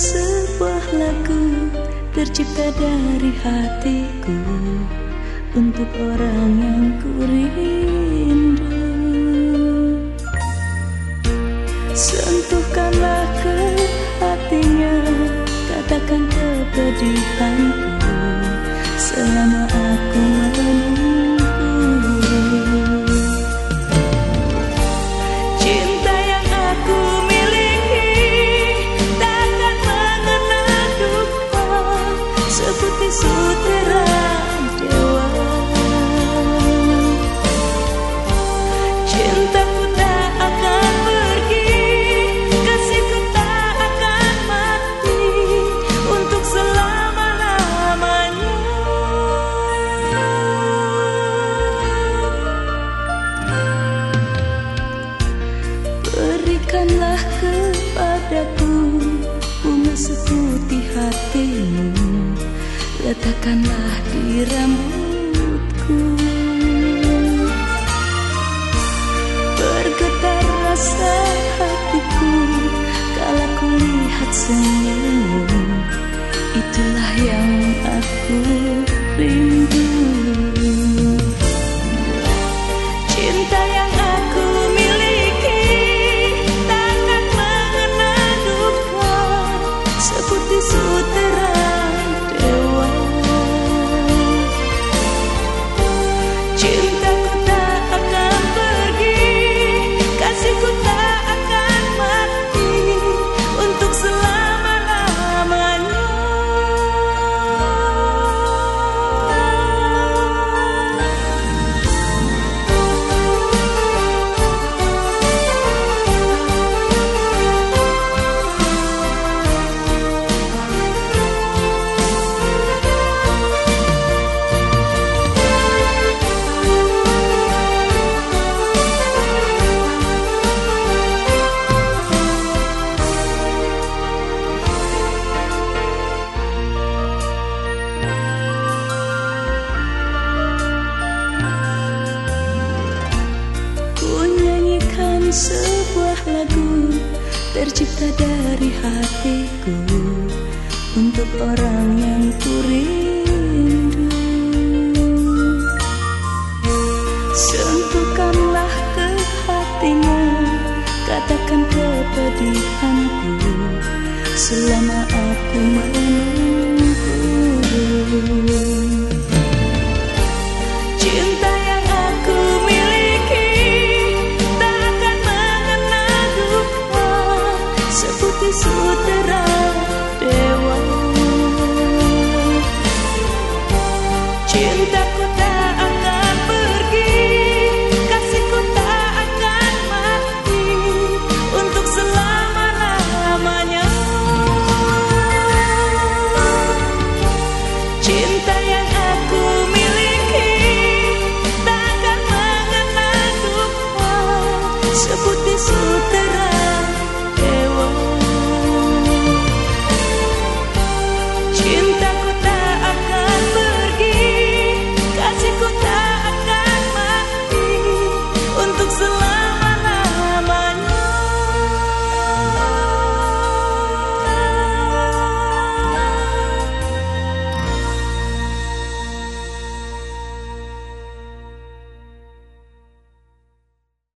sebuah lagu tercipta dari hatiku untuk orang yang ku rindu. Sentuhkanlah ke hatinya, katakan kepedihan. Letakkanlah di rambutku. Bergetar rasa hatiku Kala ku lihat Itulah yang aku rindu sebuah lagu tercipta dari hatiku untuk orang yang ku rindu. Sentuhkanlah ke hatinya, katakan kepedihanku selama aku menunggu. ούτε σούτερα It's the